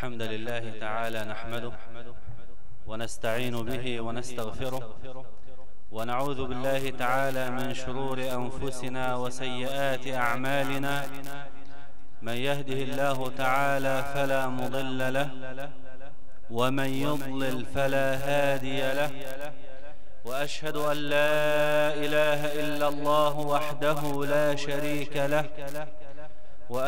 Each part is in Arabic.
الحمد لله تعالى نحمده ونستعين به ونستغفره ونعوذ بالله تعالى من شرور أنفسنا وسيئات أعمالنا من يهده الله تعالى فلا مضل له ومن يضلل فلا هادي له وأشهد أن لا إله إلا الله وحده لا شريك له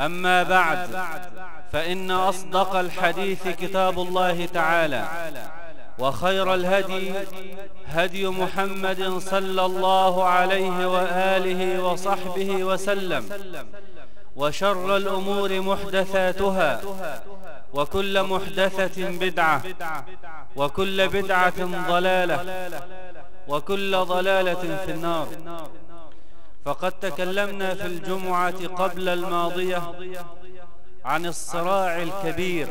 أما بعد فإن أصدق الحديث كتاب الله تعالى وخير الهدي هدي محمد صلى الله عليه وآله وصحبه وسلم وشر الأمور محدثاتها وكل محدثة بدعة وكل بدعة ضلالة وكل ضلالة في النار. فقد تكلمنا في الجمعة قبل الماضية عن الصراع الكبير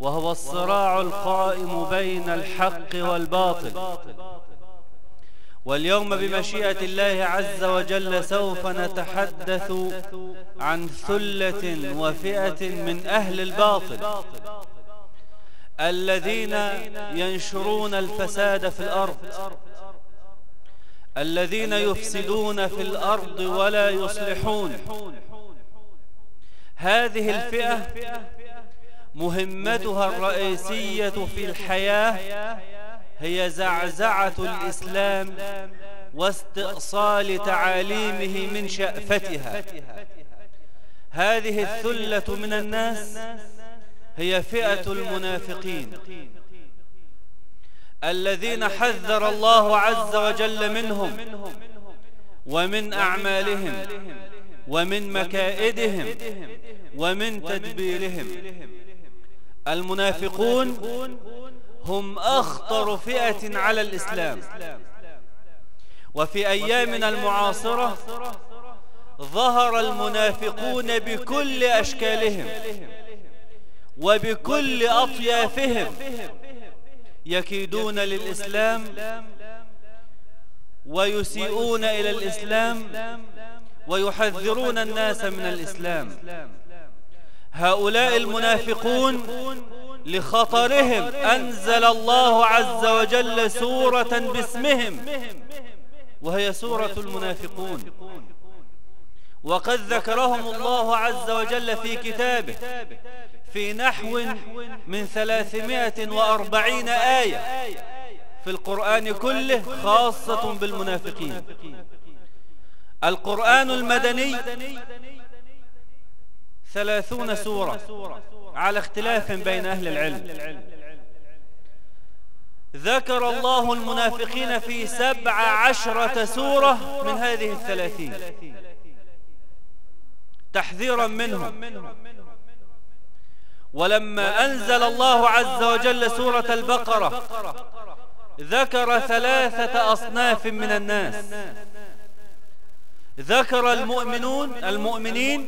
وهو الصراع القائم بين الحق والباطل. واليوم بمشيئة الله عز وجل سوف نتحدث عن ثلة وفئة من أهل الباطل الذين ينشرون الفساد في الأرض. الذين يفسدون في الأرض ولا يصلحون. هذه الفئة مهمتها الرئيسية في الحياة هي زعزعة الإسلام واستئصال تعاليمه من شأفتها. هذه الثلة من الناس هي فئة المنافقين. الذين حذر الله عز وجل منهم ومن أعمالهم ومن مكائدهم ومن تدبيرهم. المنافقون هم أخطر فئة على الإسلام. وفي أيامنا المعاصرة ظهر المنافقون بكل أشكالهم وبكل أطيافهم. يكيدون للإسلام ويسيئون إلى الإسلام ويحذرون الناس من الإسلام. هؤلاء المنافقون لخطرهم. أنزل الله عز وجل سورة باسمهم. وهي سورة المنافقون. وقد ذكرهم الله عز وجل في كتابه. في نحو من ثلاثمائة وأربعين آية في القرآن كله خاصة بالمنافقين. القرآن المدني ثلاثون سورة على اختلاف بين أهل العلم. ذكر الله المنافقين في سبع عشرة سورة من هذه الثلاثين. تحذيرا منهم. ولما أنزل الله عز وجل سورة البقرة ذكر ثلاثة أصناف من الناس. ذكر المؤمنون المؤمنين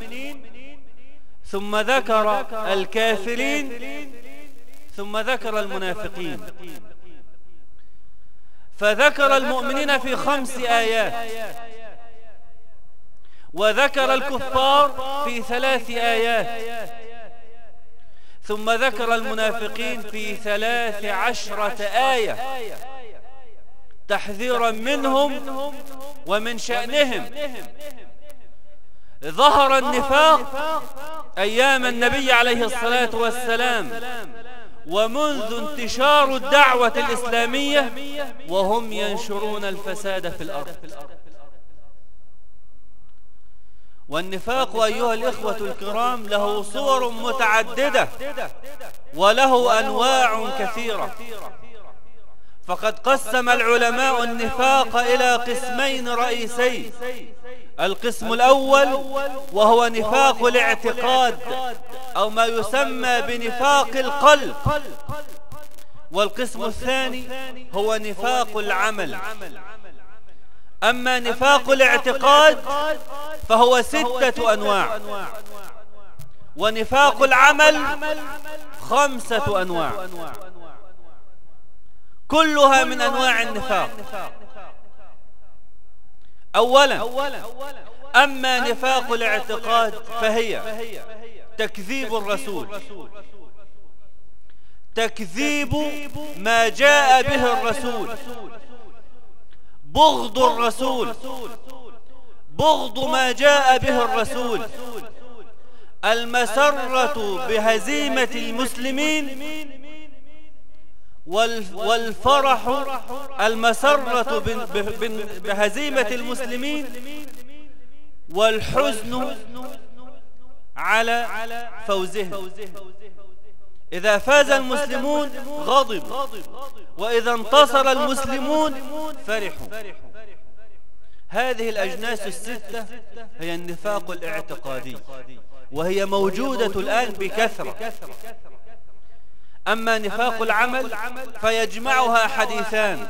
ثم ذكر الكافرين ثم ذكر المنافقين. فذكر المؤمنين في خمس آيات وذكر الكفار في ثلاث آيات. ثم ذكر المنافقين في ثلاث عشرة آية تحذيرا منهم ومن شأنهم. ظهر النفاق أيام النبي عليه الصلاة والسلام ومنذ انتشار الدعوة الإسلامية وهم ينشرون الفساد في الأرض. والنفاق أيها الإخوة الكرام له صور متعددة وله أنواع كثيرة. فقد قسم العلماء النفاق إلى قسمين رئيسين القسم الأول وهو نفاق الاعتقاد أو ما يسمى بنفاق القلب. والقسم الثاني هو نفاق العمل. أما نفاق الاعتقاد فهو ستة أنواع. ونفاق العمل خمسة أنواع. كلها من أنواع النفاق. أولا أما نفاق الاعتقاد فهي تكذيب الرسول. تكذيب ما جاء به الرسول. بغض الرسول. بغض ما جاء به الرسول. المسرة بهزيمة المسلمين والفرح المسرة بهزيمة المسلمين والحزن على فوزهم. إذا فاز المسلمون غضب وإذا انتصر المسلمون فرحوا. هذه الأجناس الستة هي النفاق الاعتقادي وهي موجودة الآن بكثرة. أما نفاق العمل فيجمعها حديثان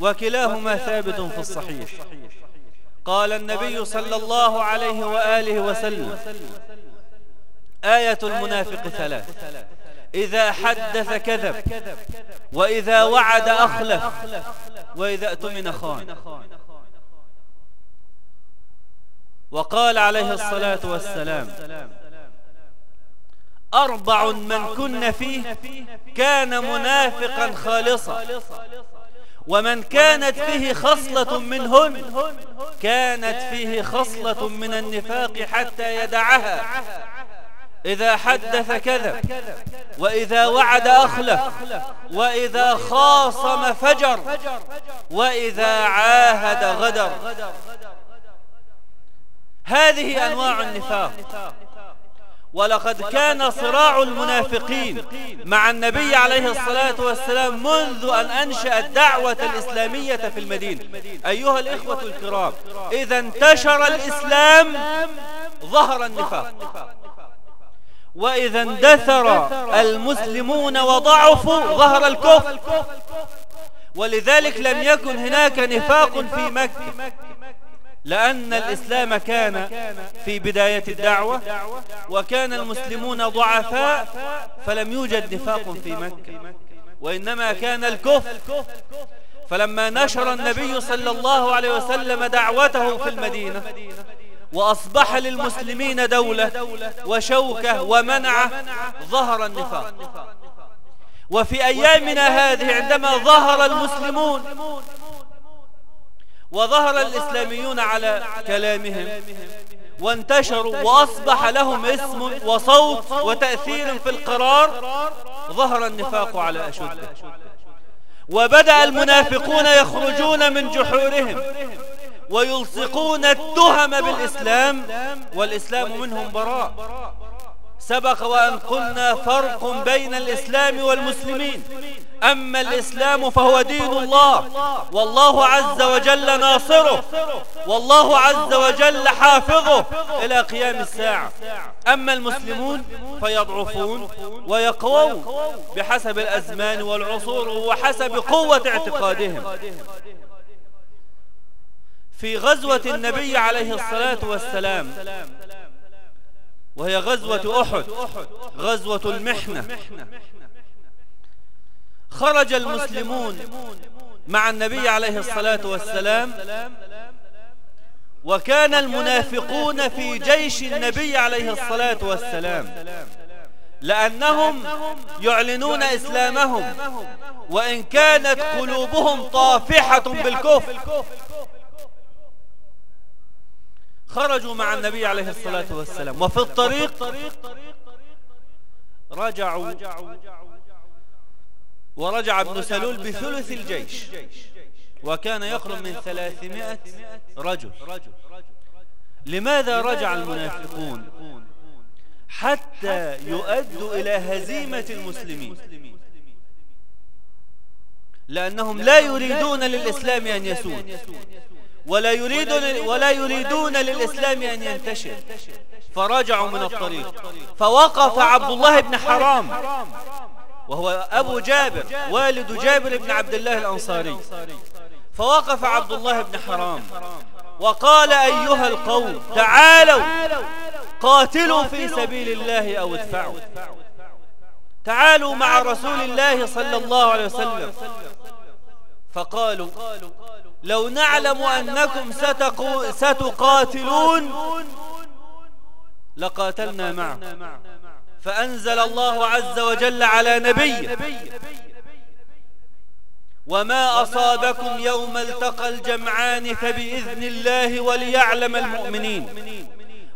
وكلاهما ثابت في الصحيح. قال النبي صلى الله عليه وآله وسلم. آية المنافق ثلاث. إذا حدث كذب وإذا وعد أخلف وإذا أتمن خان وقال عليه الصلاة والسلام أربع من كن فيه كان منافقا خالصا ومن كانت فيه خصلة منهن كانت فيه خصلة من النفاق حتى يدعها إذا حدث كذب وإذا وعد أخلف وإذا خاصم فجر وإذا عاهد غدر. هذه أنواع النفاق. ولقد كان صراع المنافقين مع النبي عليه الصلاة والسلام منذ أن أنشأ الدعوة الإسلامية في المدينة. أيها الإخوة الكرام إذا انتشر الإسلام ظهر النفاق. وإذا اندثر المسلمون وضعفوا ظهر الكفر. ولذلك لم يكن هناك نفاق في مكة. لأن الإسلام كان في بداية الدعوة وكان المسلمون ضعفاء فلم يوجد نفاق في مكة. وإنما كان الكفر. فلما نشر النبي صلى الله عليه وسلم دعوته في المدينة. وأصبح للمسلمين دولة وشوكة ومنعة ظهر النفاق. وفي أيامنا هذه عندما ظهر المسلمون وظهر الإسلاميون على كلامهم. وانتشروا وأصبح لهم اسم وصوت وتأثير في القرار. ظهر النفاق على أشده وبدأ المنافقون يخرجون من جحورهم. ويلصقون التهم بالإسلام. والإسلام منهم براء. سبق وأن قلنا فرق بين الإسلام والمسلمين. أما الإسلام فهو دين الله. والله عز وجل ناصره. والله عز وجل حافظه إلى قيام الساعة. أما المسلمون فيضعفون ويقوون بحسب الأزمان والعصور وحسب قوة اعتقادهم. في غزوة النبي عليه الصلاة والسلام وهي غزوة أحد. غزوة المحنة. خرج المسلمون مع النبي عليه الصلاة والسلام. وكان المنافقون في جيش النبي عليه الصلاة والسلام. لأنهم يعلنون إسلامهم. وإن كانت قلوبهم طافحة بالكفر. خرجوا مع النبي عليه الصلاة والسلام. وفي الطريق رجعوا ورجع ابن سلول بثلث الجيش. وكان يقرب من ثلاثمائة رجل. لماذا رجع المنافقون؟ حتى يؤدوا إلى هزيمة المسلمين. لأنهم لا يريدون للإسلام أن يسود ولا يريدون, ولا يريدون للإسلام أن ينتشر. فرجعوا من الطريق. فوقف عبد الله بن حرام. وهو أبو جابر والد جابر بن عبد الله الأنصاري. فوقف عبد الله بن حرام. وقال أيها القوم تعالوا. قاتلوا في سبيل الله أو ادفعوا. تعالوا مع رسول الله صلى الله عليه وسلم. فقالوا لو نعلم أنكم ستقاتلون لقاتلنا معه. فأنزل الله عز وجل على نبي وما أصابكم يوم التقى الجمعان فبإذن الله وليعلم المؤمنين.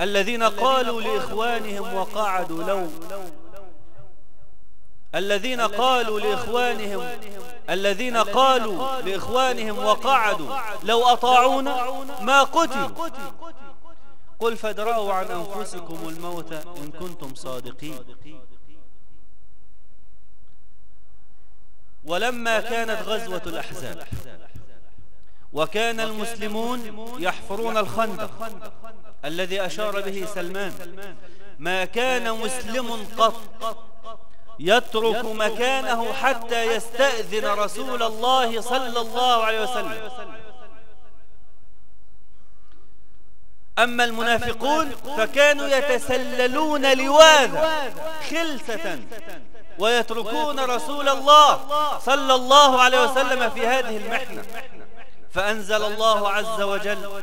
الذين قالوا لإخوانهم وقعدوا لو الذين قالوا لإخوانهم الذين قالوا لإخوانهم وقعدوا لو أطاعونا ما قتلوا. قل فادرأوا عن أنفسكم الموت إن كنتم صادقين. ولما كانت غزوة الأحزاب وكان المسلمون يحفرون الخندق الذي أشار به سلمان. ما كان مسلم قط يترك مكانه حتى يستأذن رسول الله صلى الله عليه وسلم. أما المنافقون فكانوا يتسللون لواذا خلسة ويتركون رسول الله صلى الله عليه وسلم في هذه المحنة. فأنزل الله عز وجل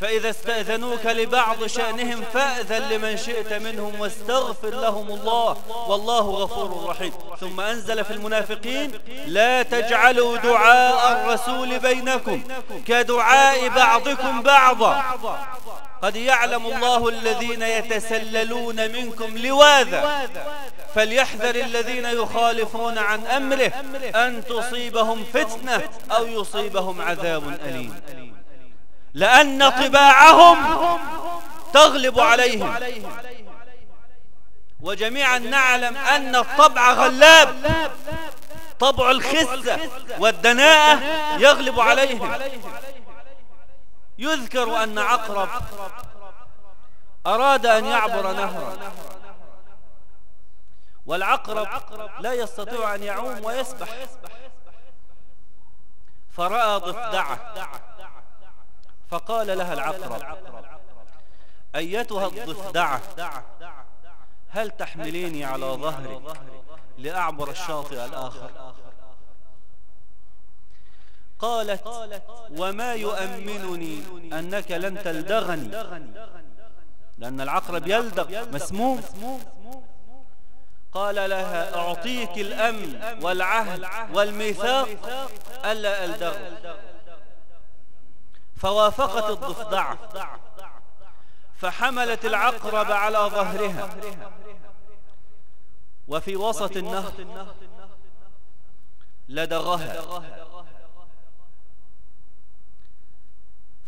فإذا استأذنوك لبعض شأنهم فأذن لمن شئت منهم واستغفر لهم الله والله غفور رحيم. ثم أنزل في المنافقين لا تجعلوا دعاء الرسول بينكم كدعاء بعضكم بعضا. قد يعلم الله الذين يتسللون منكم لواذا. فليحذر الذين يخالفون عن أمره أن تصيبهم فتنة أو يصيبهم عذاب أليم. لأن طباعهم تغلب عليهم. وجميعا نعلم أن الطبع غلاب. طبع الخسة والدناءة يغلب عليهم. يذكر أن عقرب أراد أن يعبر نهرا. والعقرب لا يستطيع أن يعوم ويسبح. فرأى ضفدعه. فقال لها العقرب أيتها الضفدعة هل تحمليني على ظهري لأعبر الشاطئ الآخر؟ قالت وما يؤمنني أنك لن تلدغني لأن العقرب يلدغ مسموم. قال لها أعطيك الأمن والعهد والميثاق ألا ألدغ فوافقت الضفدعة فحملت العقرب على ظهرها. وفي وسط النهر لدغها.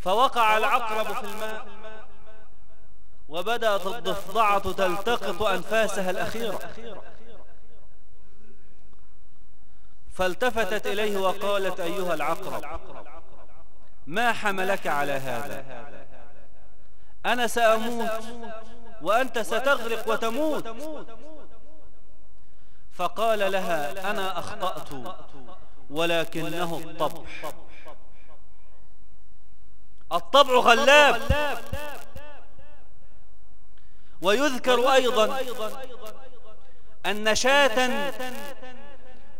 فوقع العقرب في الماء وبدأت الضفدعة تلتقط أنفاسها الأخيرة. فالتفتت إليه وقالت أيها العقرب ما حملك على هذا. أنا سأموت وأنت ستغرق وتموت. فقال لها أنا أخطأت ولكنه الطبع. الطبع غلاب. ويذكر أيضا أن شاة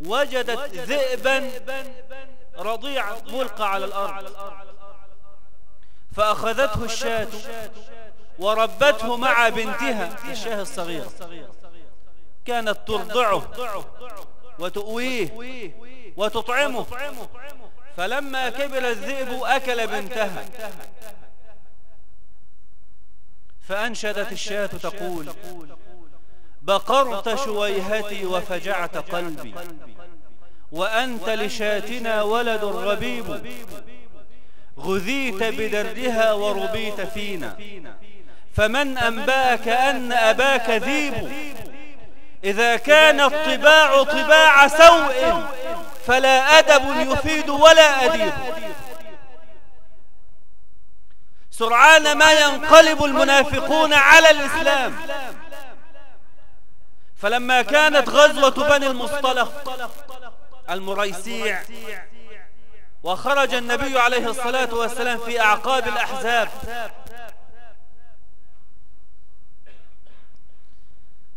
وجدت ذئبا رضيعا ملقى على الأرض. فأخذته الشاة وربته مع بنتها الشاه الصغيرة كانت ترضعه وتؤويه وتطعمه. فلما كبر الذئب أكل بنتها. فأنشدت الشاة تقول بقرت شويهتي وفجعت قلبي. وأنت لشاتنا ولد ربيب غذيت بدرها وربيت فينا. فمن أنباك أن أباك ذيب. إذا كان الطباع طباع سوء فلا أدب يفيد ولا أديب. سرعان ما ينقلب المنافقون على الإسلام. فلما كانت غزوة بني المصطلق المريسيع. وخرج النبي عليه الصلاة والسلام في أعقاب الأحزاب.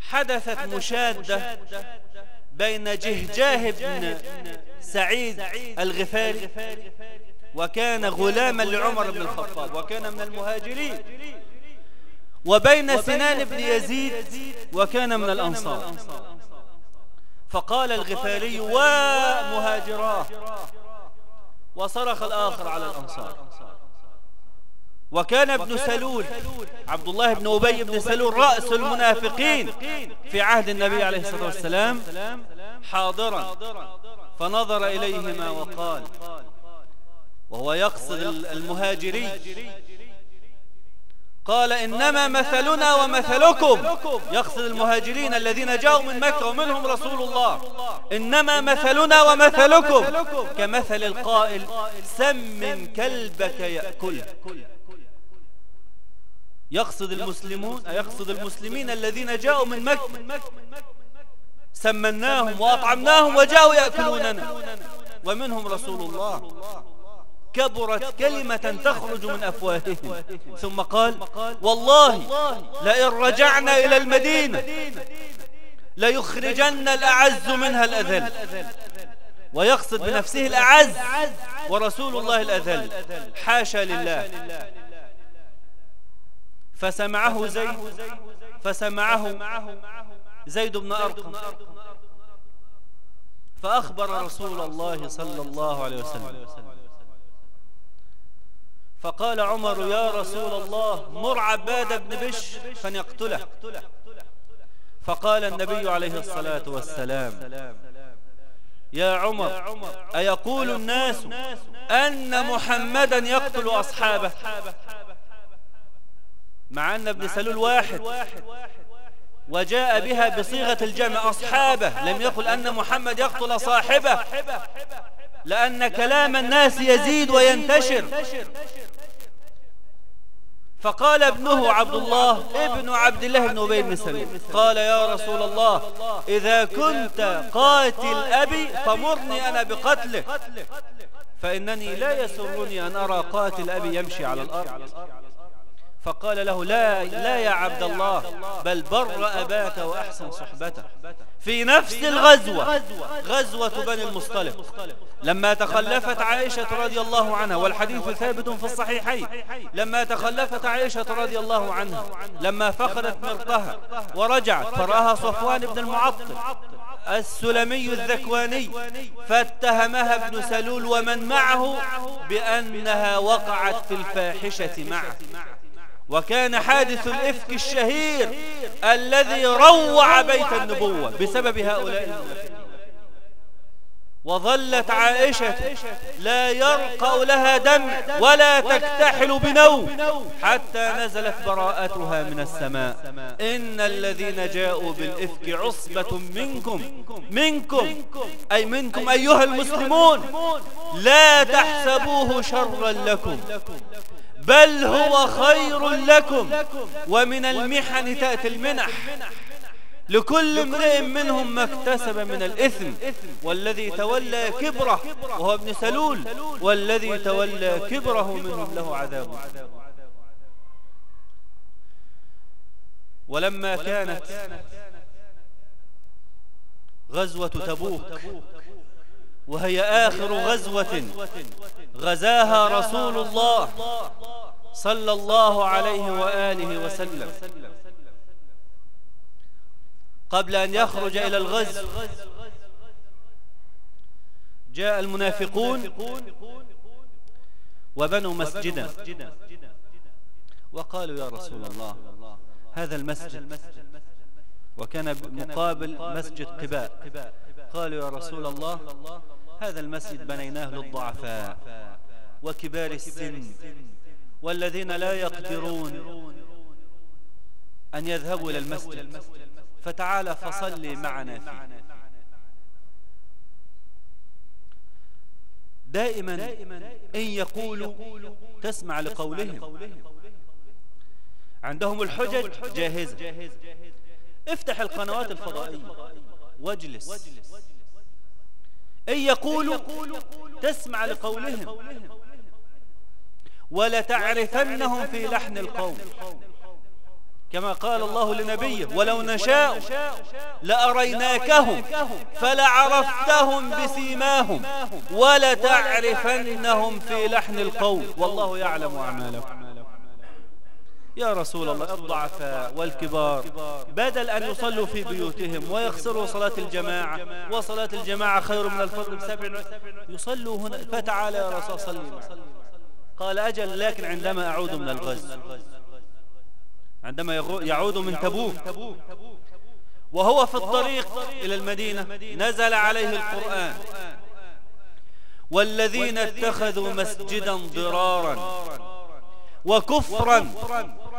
حدثت مشادة بين جهجاه بن سعيد الغفاري. وكان غلاما لعمر بن الخطاب. وكان من المهاجرين. وبين سنان بن يزيد وكان من الأنصار. فقال الغفاري ومهاجراه وصرخ الآخر على الأنصار. وكان ابن سلول عبد الله بن أبي بن سلول رأس المنافقين في عهد النبي عليه الصلاة والسلام. حاضرا. فنظر إليهما وقال وهو يقصد المهاجرين قال إنما مثلنا ومثلكم. يقصد المهاجرين الذين جاءوا من مكة ومنهم رسول الله. إنما مثلنا ومثلكم. كمثل القائل سم كلبك يأكله يقصد المسلمون يقصد المسلمين الذين جاءوا من مكة. سمناهم وأطعمناهم وجاءوا يأكلوننا. ومنهم رسول الله. كبرت كلمة تخرج من أفواههم. ثم قال والله لئن رجعنا إلى المدينة ليخرجن الأعز منها الأذل. ويقصد بنفسه الأعز ورسول الله الأذل. حاشا لله. فسمعه زيد. فسمعه زيد بن أرقم. فأخبر رسول الله صلى الله عليه وسلم. فقال عمر يا رسول الله مر عباد بن بش فنقتله فقال النبي عليه الصلاة والسلام يا عمر أيقول الناس أن محمدا يقتل أصحابه؟ مع أن ابن سلول واحد وجاء بها بصيغة الجمع أصحابه لم يقل أن محمد يقتل صاحبه لأن كلام الناس يزيد وينتشر. فقال ابنه عبد الله ابن عبد الله بن أبي بن سلول قال يا رسول الله إذا كنت قاتل أبي فمرني أنا بقتله. فإنني لا يسرني أن أرى قاتل أبي يمشي على الأرض. فقال له لا لا يا عبد الله بل بر أباك وأحسن صحبته في نفس الغزوة غزوة بني المصطلق. لما تخلفت عائشة رضي الله عنها والحديث ثابت في الصحيحين. لما تخلفت عائشة رضي الله عنها لما فقدت مرقها ورجعت فرآها صفوان بن المعطل السلمي الذكواني فاتهمها ابن سلول ومن معه بأنها وقعت في الفاحشة معه. وكان حادث الإفك الشهير الذي روع بيت النبوة بسبب هؤلاء المنافقين. وظلت عائشة لا يرقى لها دم ولا تكتحل بنوم حتى نزلت براءتها من السماء. إن الذين جاءوا بالإفك عصبة منكم. منكم. أي منكم أيها المسلمون. لا تحسبوه شرا لكم. بل هو خير لكم. ومن المحن تأتي المنح. لكل امرئ منهم ما اكتسب من الإثم. والذي تولى كبره وهو ابن سلول. والذي تولى كبره منهم له عذاب. ولما كانت غزوة تبوك. وهي آخر غزوة غزاها رسول الله صلى الله عليه وآله وسلم. قبل أن يخرج إلى الغزو جاء المنافقون وبنوا مسجدا وقالوا يا رسول الله هذا المسجد وكان مقابل مسجد قباء. قالوا يا رسول الله هذا المسجد بنيناه للضعفاء وكبار السن والذين لا يقدرون أن يذهبوا إلى المسجد. فتعال فصلي معنا فيه. دائما إن يقولوا تسمع لقولهم. عندهم الحجج جاهزة. افتح القنوات الفضائية واجلس. إن يقولوا تسمع لقولهم ولتعرفنهم في لحن القول. كما قال الله لنبيه ولو نشاء لأريناكهم فلعرفتهم بسيماهم ولتعرفنهم في لحن القول. والله يعلم أعمالكم. يا رسول الله الضعفاء والكبار. بدل أن يصلوا في بيوتهم ويخسروا صلاة الجماعة وصلاة الجماعة خير من الفضل بسبع يصلوا هنا فتعالى يا رسول صلي قال أجل لكن عندما أعود من الغزو عندما يعود من تبوك وهو في الطريق إلى المدينة نزل عليه القرآن. والذين اتخذوا مسجدا ضرارا وكفرا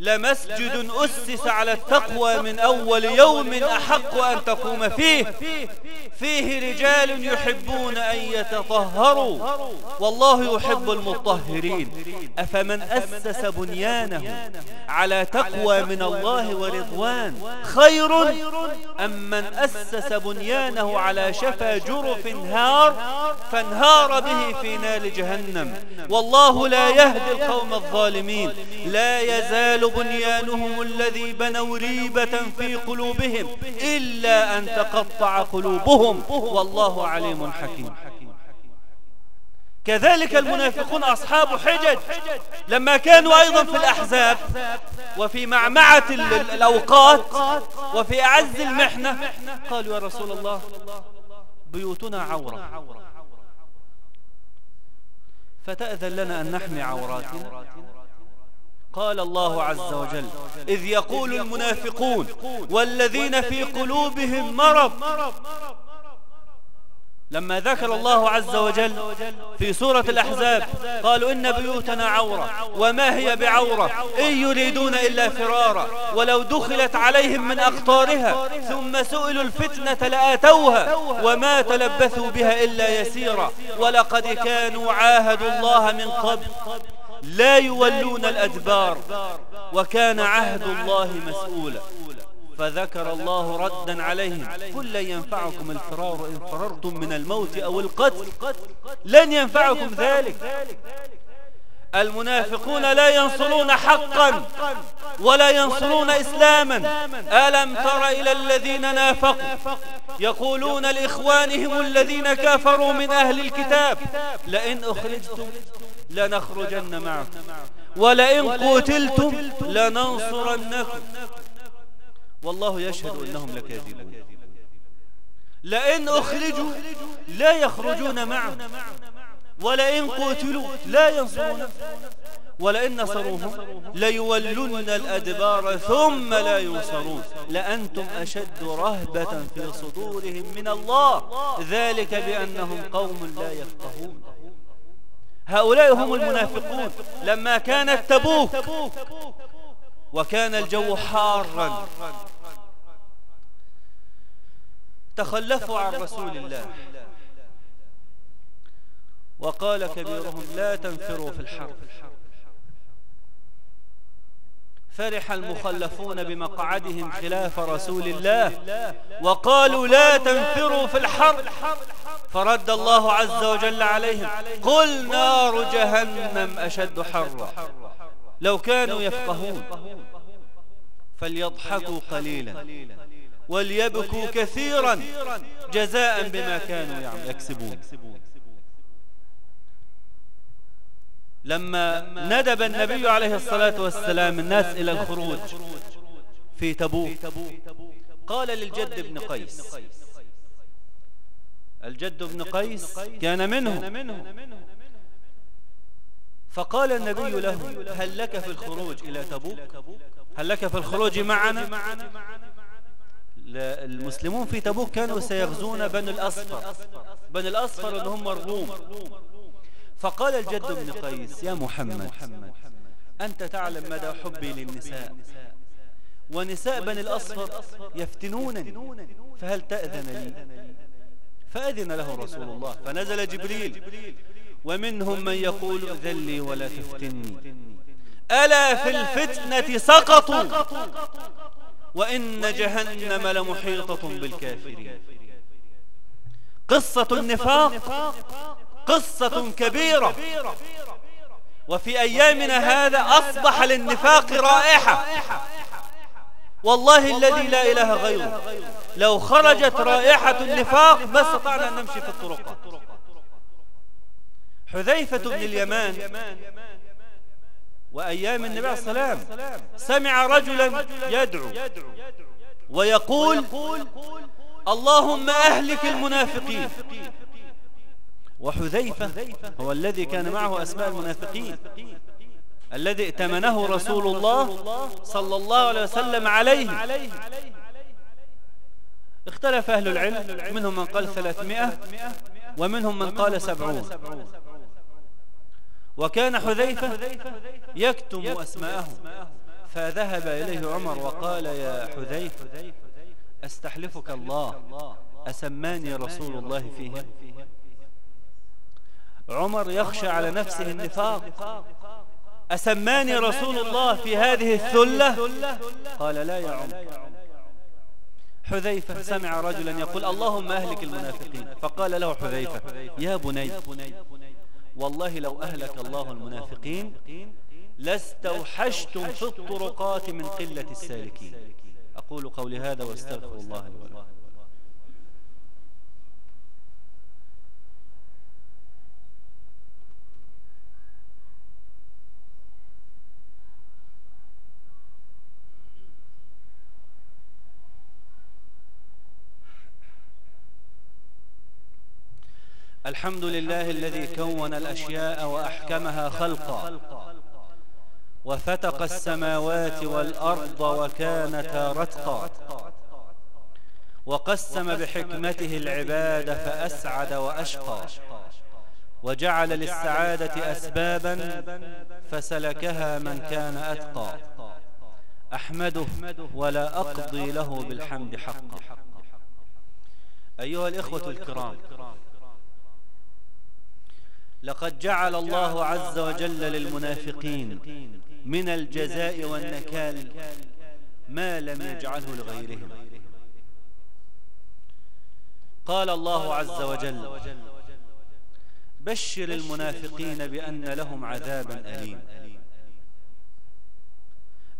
لمسجد أسس على التقوى من أول يوم أحق أن تقوم فيه. فيه رجال يحبون أن يتطهروا. والله يحب المطهرين. أفمن أسس بنيانه على تقوى من الله ورضوان خير أم من أسس بنيانه على شفا جرف هار فانهار به في نار جهنم. والله لا يهدي القوم الظالمين. لا يزال بنيانهم الذي بنوا ريبة في قلوبهم إلا أن تقطع قلوبهم. والله عليم حكيم. كذلك المنافقون أصحاب حجج لما كانوا أيضا في الأحزاب وفي معمعة الأوقات وفي أعز المحنة قالوا يا رسول الله بيوتنا عورة. فتأذن لنا أن نحمي عوراتنا. قال الله عز وجل إذ يقول المنافقون والذين في قلوبهم مرض. لما ذكر الله عز وجل في سورة الأحزاب قالوا إن بيوتنا عورة وما هي بعورة؟ إن يريدون إلا فرارا ولو دخلت عليهم من أقطارها ثم سئلوا الفتنة لآتوها وما تلبثوا بها إلا يسيرا. ولقد كانوا عاهدوا الله من قبل. لا يولون الأدبار وكان عهد الله مسؤولا. فذكر الله ردا عليهم قل لن ينفعكم الفرار إن فررتم من الموت أو القتل لن ينفعكم ذلك. المنافقون لا ينصرون حقا ولا ينصرون إسلاما. ألم تر إلى الذين نافقوا؟ يقولون لإخوانهم الذين كافروا من أهل الكتاب لئن أخرجتم لنخرجن معكم. ولئن قتلتم لننصرنكم. والله يشهد إنهم لكاذبون. لئن أخرجوا لا يخرجون معه ولئن قتلوا لا ينصرون. ولئن نصروهم ليولن الأدبار ثم لا ينصرون. لأنتم أشد رهبة في صدورهم من الله. ذلك بأنهم قوم لا يفقهون. هؤلاء هم المنافقون. لما كانت تبوك وكان الجو حارا. تخلفوا عن رسول الله. وقال كبيرهم لا تنفروا في الحرب. فرح المخلفون بمقعدهم خلاف رسول الله. وقالوا لا تنفروا في الحرب. فرد الله عز وجل عليهم. قل نار جهنم أشد حرا. لو كانوا يفقهون. فليضحكوا قليلا. وليبكوا كثيرا. جزاء بما كانوا يكسبون. لما ندب النبي عليه الصلاة والسلام الناس إلى الخروج في تبوك قال للجد بن قيس الجد بن قيس كان منه. فقال النبي له هل لك في الخروج إلى تبوك؟ هل لك في الخروج معنا؟ المسلمون في تبوك كانوا سيغزون بني الأصفر بني الأصفر اللي هم الروم فقال الجد بن قيس يا محمد أنت تعلم مدى حبي للنساء. ونساء بني الأصفر يفتنونني فهل تأذن لي؟ فأذن له رسول الله. فنزل جبريل. ومنهم من يقول اذن لي ولا تفتني. ألا في الفتنة سقطوا وإن جهنم لمحيطة بالكافرين. قصة النفاق. قصة كبيرة. وفي أيامنا هذا أصبح للنفاق رائحة. والله الذي لا إله غيره. لو خرجت رائحة النفاق ما استطعنا أن نمشي في الطرقات حذيفة بن اليمان. وأيام النبي عليه السلام سمع رجلا يدعو. ويقول اللهم أهلك المنافقين. وحذيفة هو الذي كان معه أسماء المنافقين الذي ائتمنه رسول الله صلى الله عليه وسلم عليه. اختلف أهل العلم منهم من قال ثلاثمائة ومنهم من قال سبعون. وكان حذيفة يكتم أسماءهم فذهب إليه عمر وقال يا حذيفة أستحلفك الله أسماني رسول الله فيهم عمر يخشى على نفسه النفاق. أسماني رسول الله في هذه الثلة؟ قال لا يا عمر. حذيفة سمع رجلا يقول اللهم أهلك المنافقين. فقال له حذيفة يا بني والله لو أهلك الله المنافقين لاستوحشتم في الطرقات من قلة السالكين. أقول قولي هذا واستغفر الله لي ولكم. الحمد لله الذي كون الأشياء وأحكمها خلقا وفتق السماوات والأرض وكانتا رتقا وقسم بحكمته العباد فأسعد وأشقى وجعل للسعادة أسبابا فسلكها من كان أتقى أحمده ولا أقضي له بالحمد حقا أيها الإخوة الكرام لقد جعل الله عز وجل للمنافقين من الجزاء والنكال ما لم يجعله لغيرهم. قال الله عز وجل بشر المنافقين بأن لهم عذابا أليم.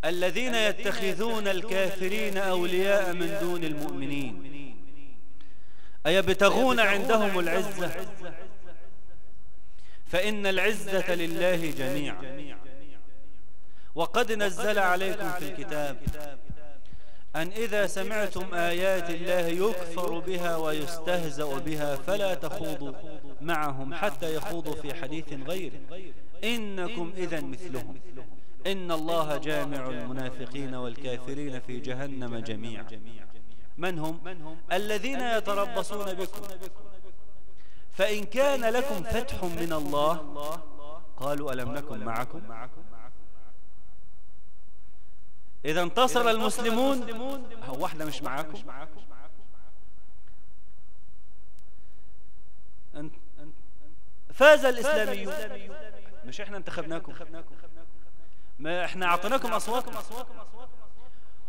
الذين يتخذون الكافرين أولياء من دون المؤمنين أيبتغون عندهم العزة فإن العزة لله جميعا. وقد نزل عليكم في الكتاب أن إذا سمعتم آيات الله يكفر بها ويستهزأ بها فلا تخوضوا معهم حتى يخوضوا في حديث غيره إنكم إذا مثلهم. إن الله جامع المنافقين والكافرين في جهنم جميعا. من هم؟ الذين يتربصون بكم. فإن كان لكم فتح من الله قالوا ألم نكن معكم؟ إذا انتصر المسلمون. هو واحدة مش معاكم. فاز الإسلاميون. مش إحنا انتخبناكم. ما إحنا أعطيناكم اصواتكم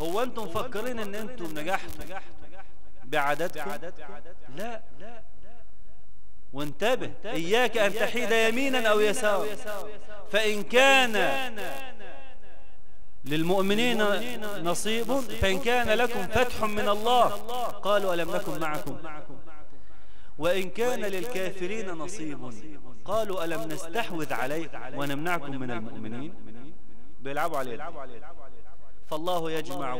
هو أنتم مفكرين إن أنتم نجحتوا بعددكم لا. وانتبه إياك أن تحيد يمينا أو يسارا. فإن كان للمؤمنين نصيب فإن كان لكم فتح من الله قالوا ألم نكن معكم؟ وإن كان للكافرين نصيب قالوا ألم نستحوذ عليكم ونمنعكم من المؤمنين؟ بيلعبوا عليه فالله يجمع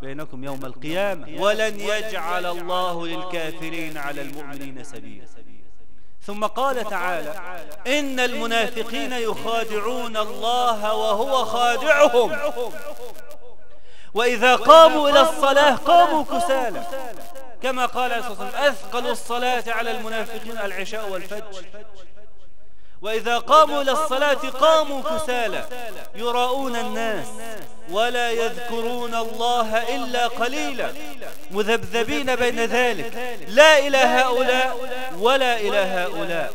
بينكم يوم القيامة. ولن يجعل الله للكافرين على المؤمنين سبيلا. ثم قال تعالى إن المنافقين يخادعون الله وهو خادعهم. وإذا قاموا إلى الصلاة قاموا كسالى. كما قال عليه الصلاة والسلام أثقل الصلاة على المنافقين العشاء والفجر. وإذا قاموا إلى الصلاة قاموا كسالى يراؤون الناس ولا يذكرون الله إلا قليلا مذبذبين بين ذلك لا إلى هؤلاء ولا إلى هؤلاء.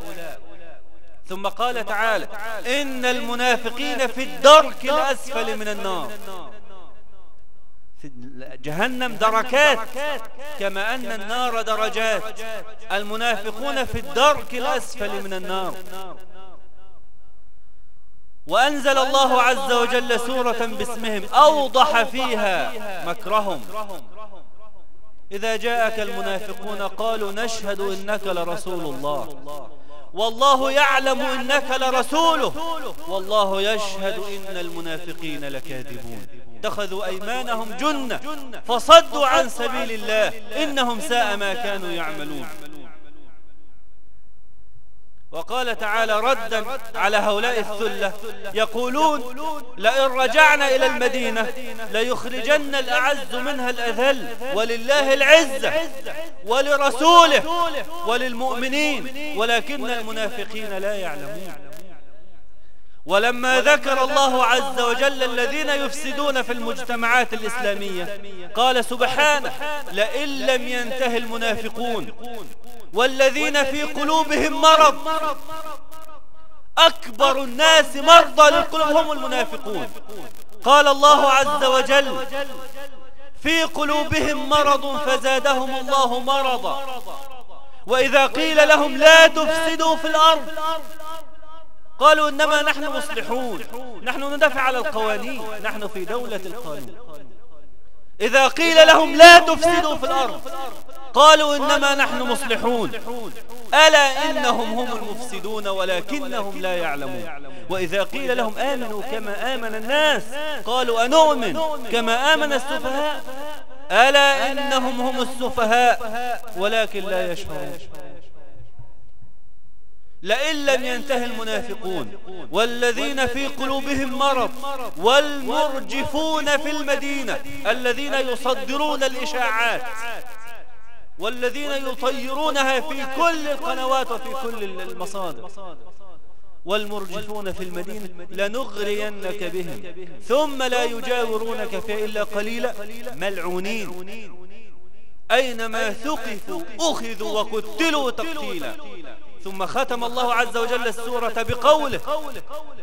ثم قال تعالى إن المنافقين في الدرك الأسفل من النار. جهنم دركات كما أن النار درجات. المنافقون في الدرك الأسفل من النار. وأنزل الله عز وجل سورة باسمهم أوضح فيها مكرهم. إذا جاءك المنافقون قالوا نشهد إنك لرسول الله. والله يعلم إنك لرسوله. والله يشهد إن المنافقين لكاذبون. اتخذوا أيمانهم جنة فصدوا عن سبيل الله إنهم ساء ما كانوا يعملون. وقال تعالى ردا على هؤلاء الثلة يقولون لئن رجعنا إلى المدينة ليخرجن الأعز منها الأذل ولله العزة ولرسوله وللمؤمنين ولكن المنافقين لا يعلمون. ولما ذكر الله عز وجل الذين يفسدون في المجتمعات الإسلامية. قال سبحانه لئن لم ينتهي المنافقون. والذين في قلوبهم مرض. أكبر الناس مرضى للقلوب هم المنافقون. قال الله عز وجل في قلوبهم مرض فزادهم الله مرضا وإذا قيل لهم لا تفسدوا في الأرض قالوا إنما نحن مصلحون. نحن ندافع على القوانين. نحن في دولة القانون. إذا قيل لهم لا تفسدوا في الأرض قالوا إنما نحن مصلحون. ألا إنهم هم المفسدون ولكنهم لا يعلمون. وإذا قيل لهم آمنوا كما آمن الناس قالوا أنؤمن كما آمن السفهاء؟ ألا إنهم هم السفهاء ولكن لا يشعرون. لئن لم ينتهي المنافقون والذين في قلوبهم مرض والمرجفون في المدينة الذين يصدرون الإشاعات والذين يطيرونها في كل القنوات وفي كل المصادر والمرجفون في المدينة لنغرينك بهم ثم لا يجاورونك فيها إلا قليلا ملعونين أينما ثقفوا أخذوا وقتلوا تقتيلا ثم ختم الله عز وجل السورة بقوله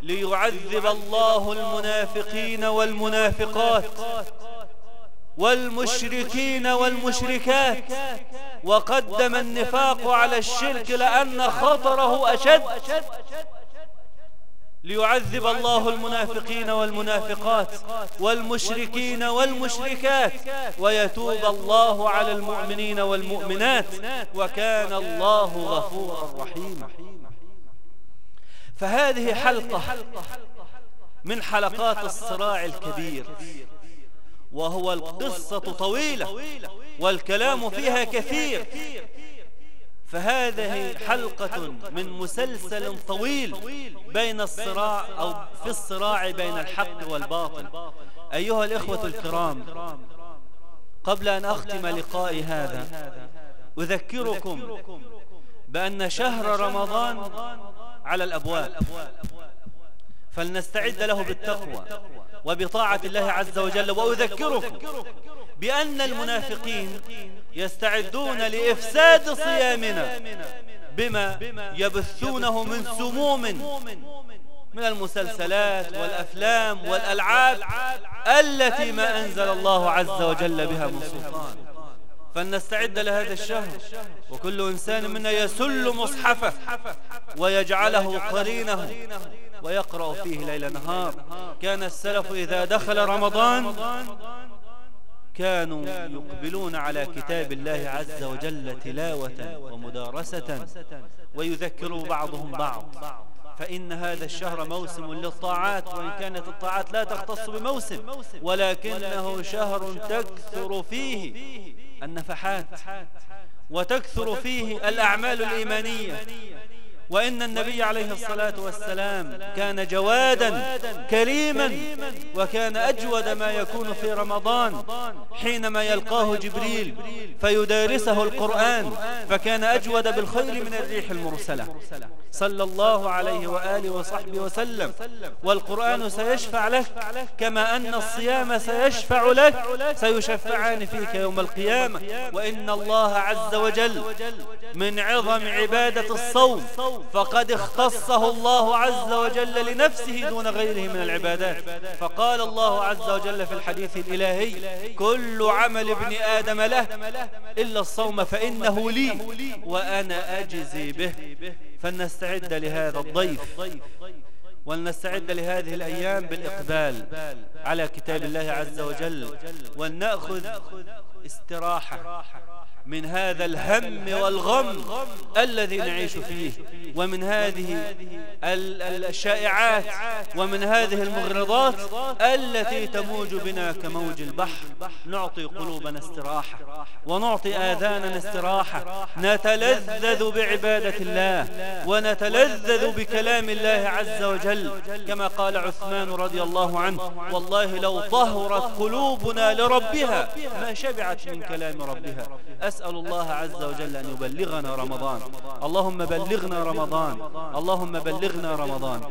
ليعذب الله المنافقين والمنافقات والمشركين والمشركات وقدم النفاق على الشرك لأن خطره أشد ليعذب الله المنافقين والمنافقات والمشركين والمشركات ويتوب الله على المؤمنين والمؤمنات وكان الله غفورا رحيما. فهذه حلقة من حلقات الصراع الكبير وهو القصة طويلة والكلام فيها كثير. فهذه حلقة من مسلسل طويل بين الصراع أو في الصراع بين الحق والباطل. أيها الإخوة الكرام قبل أن أختم لقائي هذا أذكركم بأن شهر رمضان على الأبواب. فلنستعد له بالتقوى وبطاعة الله عز وجل. وأذكركم بأن المنافقين يستعدون لإفساد صيامنا بما يبثونه من سموم من المسلسلات والأفلام والألعاب التي ما أنزل الله عز وجل بها من سلطان. فلنستعد لهذا الشهر. وكل إنسان منا يسل مصحفه ويجعله قرينه ويقرأ فيه ليل نهار. كان السلف إذا دخل رمضان كانوا يقبلون على كتاب الله عز وجل تلاوة ومدارسة ويذكر بعضهم بعض. فإن هذا الشهر موسم للطاعات وإن كانت الطاعات لا تختص بموسم ولكنه شهر تكثر فيه النفحات وتكثر فيه الأعمال الإيمانية. وإن النبي عليه الصلاة والسلام كان جوادا كريما وكان أجود ما يكون في رمضان حينما يلقاه جبريل فيدارسه القرآن فكان أجود بالخير من الريح المرسلة. صلى الله عليه وآله وصحبه وسلم. والقرآن سيشفع لك كما أن الصيام سيشفع لك سيشفعان فيك يوم القيامة. وإن الله عز وجل من عظم عبادة الصوم فقد اختصه الله عز وجل لنفسه دون غيره من العبادات. فقال الله عز وجل في الحديث الإلهي كل عمل ابن آدم له إلا الصوم فإنه لي وأنا أجزي به. فلنستعد لهذا الضيف ولنستعد لهذه الأيام بالإقبال على كتاب الله عز وجل ولنأخذ استراحة من هذا الهم والغم الذي نعيش فيه ومن هذه الشائعات ومن هذه المغرضات التي تموج بنا كموج البحر. نعطي قلوبنا استراحة ونعطي آذاننا استراحة. نتلذذ بعبادة الله ونتلذذ بكلام الله عز وجل. كما قال عثمان رضي الله عنه والله لو طهرت قلوبنا لربها ما شبعت من كلام ربها. أسأل الله عز وجل أن يبلغنا رمضان. اللهم بلغنا رمضان. اللهم بلغنا رمضان.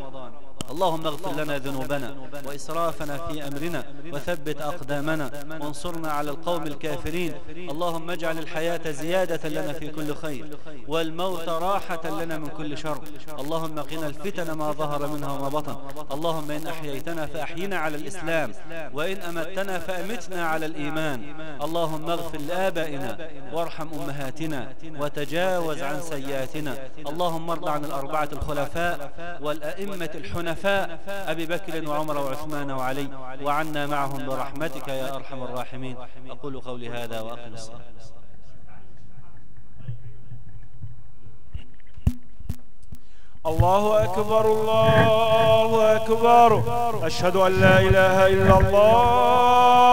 اللهم اغفر لنا ذنوبنا وإسرافنا في أمرنا وثبت أقدامنا وانصرنا على القوم الكافرين. اللهم اجعل الحياة زيادة لنا في كل خير والموت راحة لنا من كل شر. اللهم قنا الفتن ما ظهر منها وما بطن. اللهم إن أحييتنا فأحينا على الإسلام وإن أمتنا فأمتنا على الإيمان. اللهم اغفر لآبائنا وارحم أمهاتنا وتجاوز عن سيئاتنا. اللهم ارض عن الأربعة الخلفاء والأئمة الحنفاء الخلفاء أبي بكر وعمر وعثمان وعلي وعنا معهم برحمتك يا أرحم الراحمين. أقول قولي هذا وأقل الصلاة. الله أكبر الله أكبر. أشهد أن لا إله إلا الله.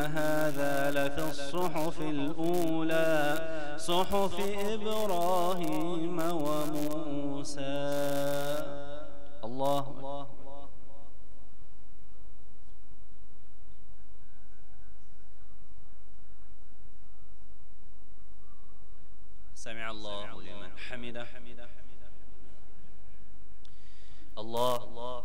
هذا لفي الصحف الأولى صحف إبراهيم وموسى. الله سمع الله لمن حمده. الله الله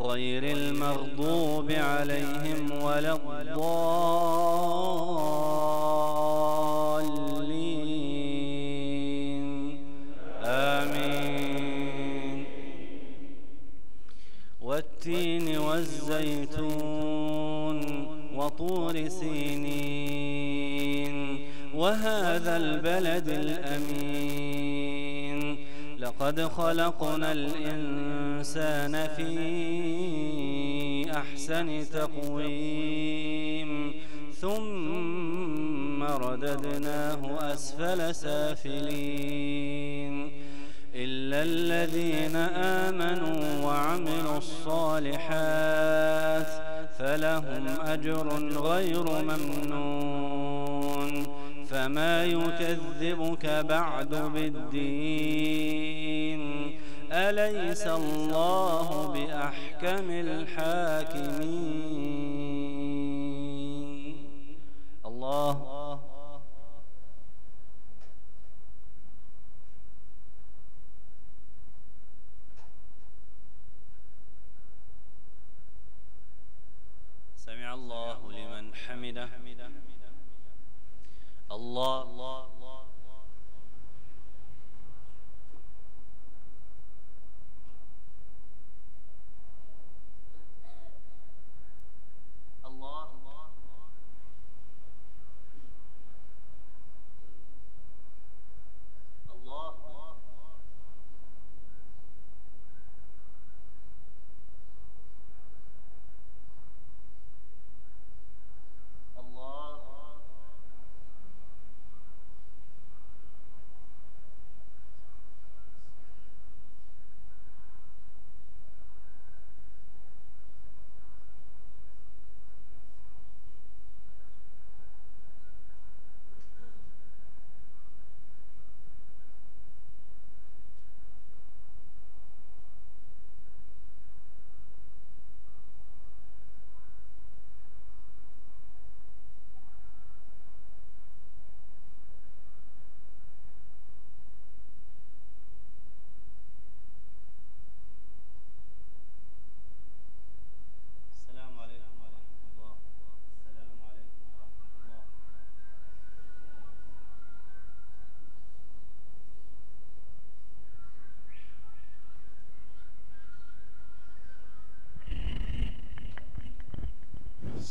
غير المغضوب عليهم ولا الضالين. آمين. والتين والزيتون وطور سينين وهذا البلد الأمين. لقد خلقنا الإنسان في أحسن تقويم ثم رددناه أسفل سافلين. إلا الذين آمنوا وعملوا الصالحات فلهم أجر غير ممنون. فما يكذبك بعد بالدين. أليس الله بأحكم الحاكمين؟ الله. سمع الله لمن حمده. الله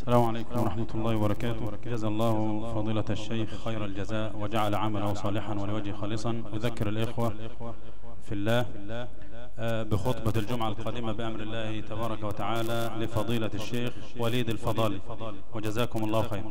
السلام عليكم ورحمة الله وبركاته. جزا الله فضيلة الشيخ خير الجزاء وجعل عمله صالحا ولوجه خالصا. أذكر الإخوة في الله آه، بخطبة الجمعة القادمة بأمر الله تبارك وتعالى لفضيلة الشيخ وليد الفضالي. وجزاكم الله خير.